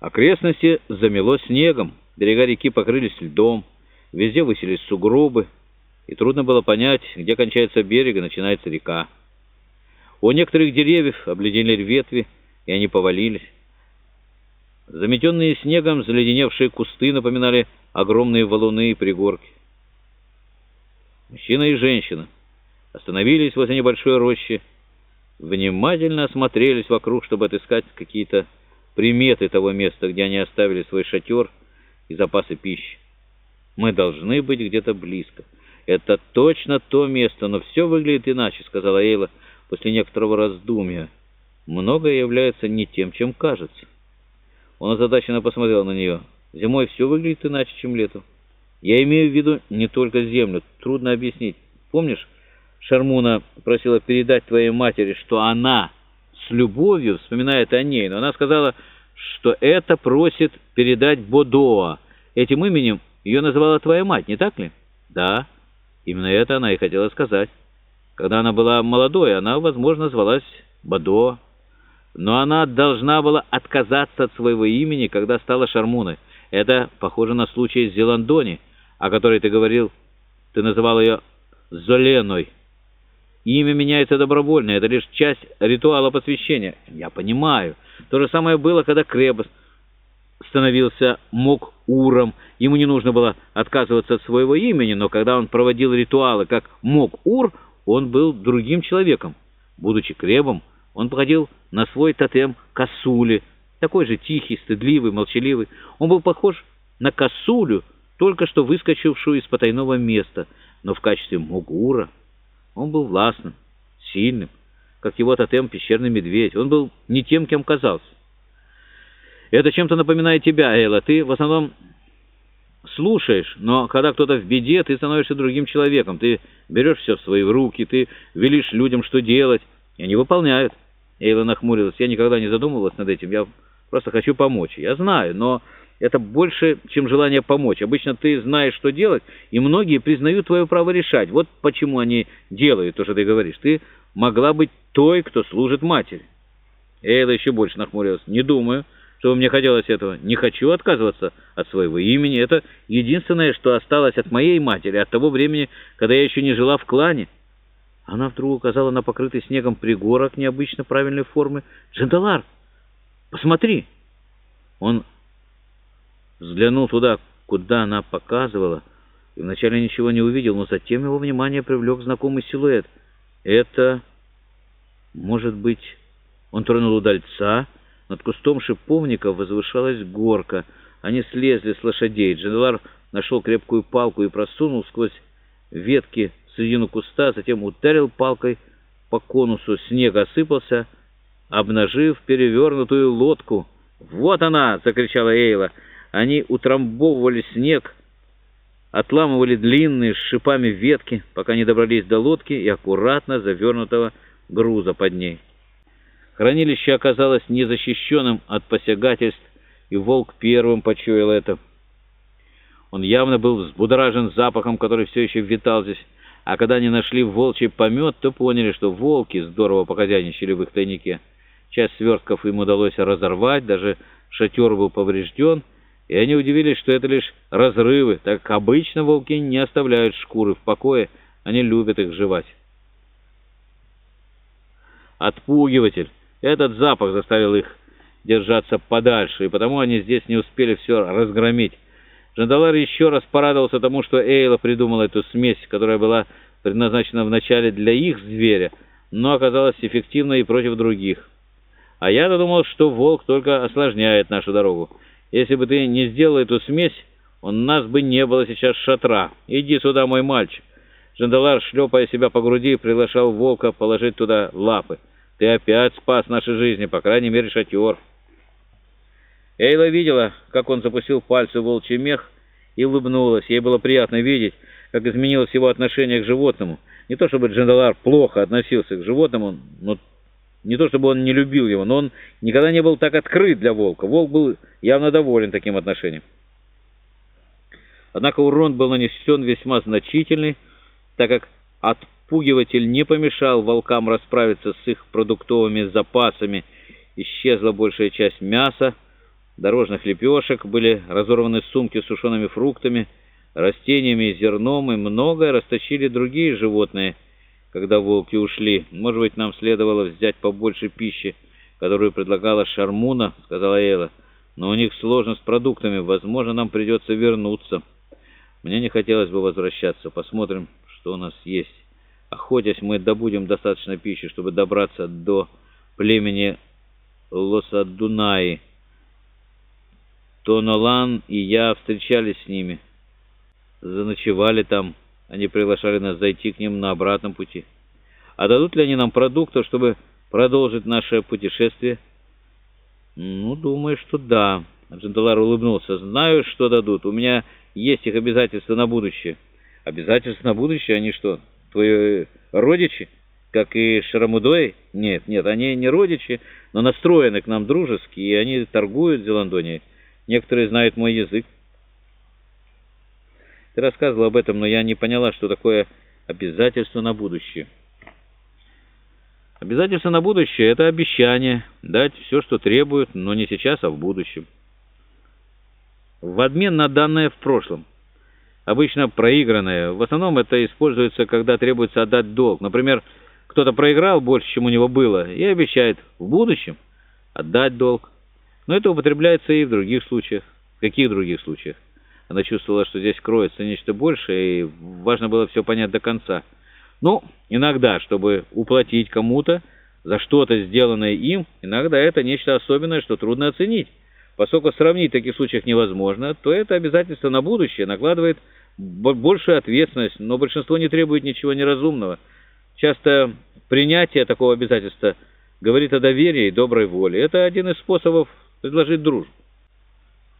Окрестности замело снегом, берега реки покрылись льдом, везде высились сугробы, и трудно было понять, где кончается берег и начинается река. У некоторых деревьев обледенели ветви, и они повалились. Заметенные снегом заледеневшие кусты напоминали огромные валуны и пригорки. Мужчина и женщина остановились возле небольшой рощи, внимательно осмотрелись вокруг, чтобы отыскать какие-то приметы того места, где они оставили свой шатер и запасы пищи. Мы должны быть где-то близко. Это точно то место, но все выглядит иначе, сказала Эйла после некоторого раздумья. Многое является не тем, чем кажется. Он озадаченно посмотрел на нее. Зимой все выглядит иначе, чем летом. Я имею в виду не только землю. Трудно объяснить. Помнишь, Шармуна просила передать твоей матери, что она с любовью вспоминает о ней, но она сказала, что это просит передать Бодоа. Этим именем ее называла твоя мать, не так ли? Да, именно это она и хотела сказать. Когда она была молодой, она, возможно, звалась Бодоа. Но она должна была отказаться от своего имени, когда стала Шармуной. Это похоже на случай с Зеландони, о которой ты говорил. Ты называл ее Золеной. Имя меняется добровольно, это лишь часть ритуала посвящения. Я понимаю. То же самое было, когда Кребос становился Мок-Уром. Ему не нужно было отказываться от своего имени, но когда он проводил ритуалы как Мок-Ур, он был другим человеком. Будучи Кребом, он походил на свой тотем Касули, такой же тихий, стыдливый, молчаливый. Он был похож на Касулю, только что выскочившую из потайного места, но в качестве Мугура он был властным, сильным, как его тотем пещерный медведь. Он был не тем, кем казался. Это чем-то напоминает тебя, Эйла. Ты в основном слушаешь, но когда кто-то в беде, ты становишься другим человеком. Ты берешь все в свои руки, ты велишь людям, что делать, и они выполняют. Эйла нахмурилась. Я никогда не задумывалась над этим. Я просто хочу помочь. Я знаю, но это больше, чем желание помочь. Обычно ты знаешь, что делать, и многие признают твое право решать. Вот почему они делают то, что ты говоришь. Ты могла быть той, кто служит матери. Эйла еще больше нахмурилась. Не думаю, чтобы мне хотелось этого. Не хочу отказываться от своего имени. Это единственное, что осталось от моей матери, от того времени, когда я еще не жила в клане. Она вдруг указала на покрытый снегом пригорок необычно правильной формы. «Джандалар, посмотри!» Он взглянул туда, куда она показывала, и вначале ничего не увидел, но затем его внимание привлек знакомый силуэт. Это, может быть, он тронул удальца. Над кустом шиповника возвышалась горка. Они слезли с лошадей. Дженелар нашел крепкую палку и просунул сквозь ветки в середину куста, затем ударил палкой по конусу. Снег осыпался, обнажив перевернутую лодку. «Вот она!» — закричала Эйла. Они утрамбовывали снег, отламывали длинные с шипами ветки, пока не добрались до лодки и аккуратно завернутого груза под ней. Хранилище оказалось незащищенным от посягательств, и волк первым почуял это. Он явно был взбудоражен запахом, который все еще витал здесь, а когда они нашли волчий помет, то поняли, что волки здорово похозяйничали в их тайнике. Часть свертков им удалось разорвать, даже шатер был поврежден, и они удивились, что это лишь разрывы, так как обычно волки не оставляют шкуры в покое, они любят их жевать. Отпугиватель. Этот запах заставил их держаться подальше, и потому они здесь не успели все разгромить. Жандалар еще раз порадовался тому, что Эйла придумала эту смесь, которая была предназначена вначале для их зверя, но оказалась эффективной и против других. А я-то думал, что волк только осложняет нашу дорогу. Если бы ты не сделал эту смесь, у нас бы не было сейчас шатра. Иди сюда, мой мальчик». Жандалар, шлепая себя по груди, приглашал волка положить туда лапы. «Ты опять спас наши жизни, по крайней мере, шатер». Эйла видела, как он запустил пальцы в волчий мех и улыбнулась. Ей было приятно видеть, как изменилось его отношение к животному. Не то чтобы Джандалар плохо относился к животному, но не то чтобы он не любил его, но он никогда не был так открыт для волка. Волк был явно доволен таким отношением. Однако урон был нанесен весьма значительный, так как отпугиватель не помешал волкам расправиться с их продуктовыми запасами. Исчезла большая часть мяса, дорожных лепешек, были разорваны сумки с сушеными фруктами, растениями и зерном, и многое расточили другие животные, когда волки ушли. «Может быть, нам следовало взять побольше пищи, которую предлагала Шармуна», — сказала Эйла. «Но у них сложно с продуктами. Возможно, нам придется вернуться. Мне не хотелось бы возвращаться. Посмотрим, что у нас есть. Охотясь, мы добудем достаточно пищи, чтобы добраться до племени Лосадунаи. Тонолан и я встречались с ними. Заночевали там. Они приглашали нас зайти к ним на обратном пути. А дадут ли они нам продуктов, чтобы продолжить наше путешествие? Ну, думаю, что да. Джандалар улыбнулся. Знаю, что дадут. У меня есть их обязательства на будущее. Обязательства на будущее? Они что, твои родичи? Как и Шарамудой? Нет, нет, они не родичи, но настроены к нам дружески, и они торгуют в Зеландонии. Некоторые знают мой язык. Ты рассказывал об этом, но я не поняла, что такое обязательство на будущее. Обязательство на будущее — это обещание дать все, что требуют, но не сейчас, а в будущем. В обмен на данное в прошлом. Обычно проигранное. В основном это используется, когда требуется отдать долг. Например, кто-то проиграл больше, чем у него было, и обещает в будущем отдать долг. Но это употребляется и в других случаях. В каких других случаях? Она чувствовала, что здесь кроется нечто большее, и важно было все понять до конца. Ну, иногда, чтобы уплатить кому-то за что-то, сделанное им, иногда это нечто особенное, что трудно оценить. Поскольку сравнить в таких случаях невозможно, то это обязательство на будущее накладывает большую ответственность, но большинство не требует ничего неразумного. Часто принятие такого обязательства говорит о доверии и доброй воле. Это один из способов предложить дружбу.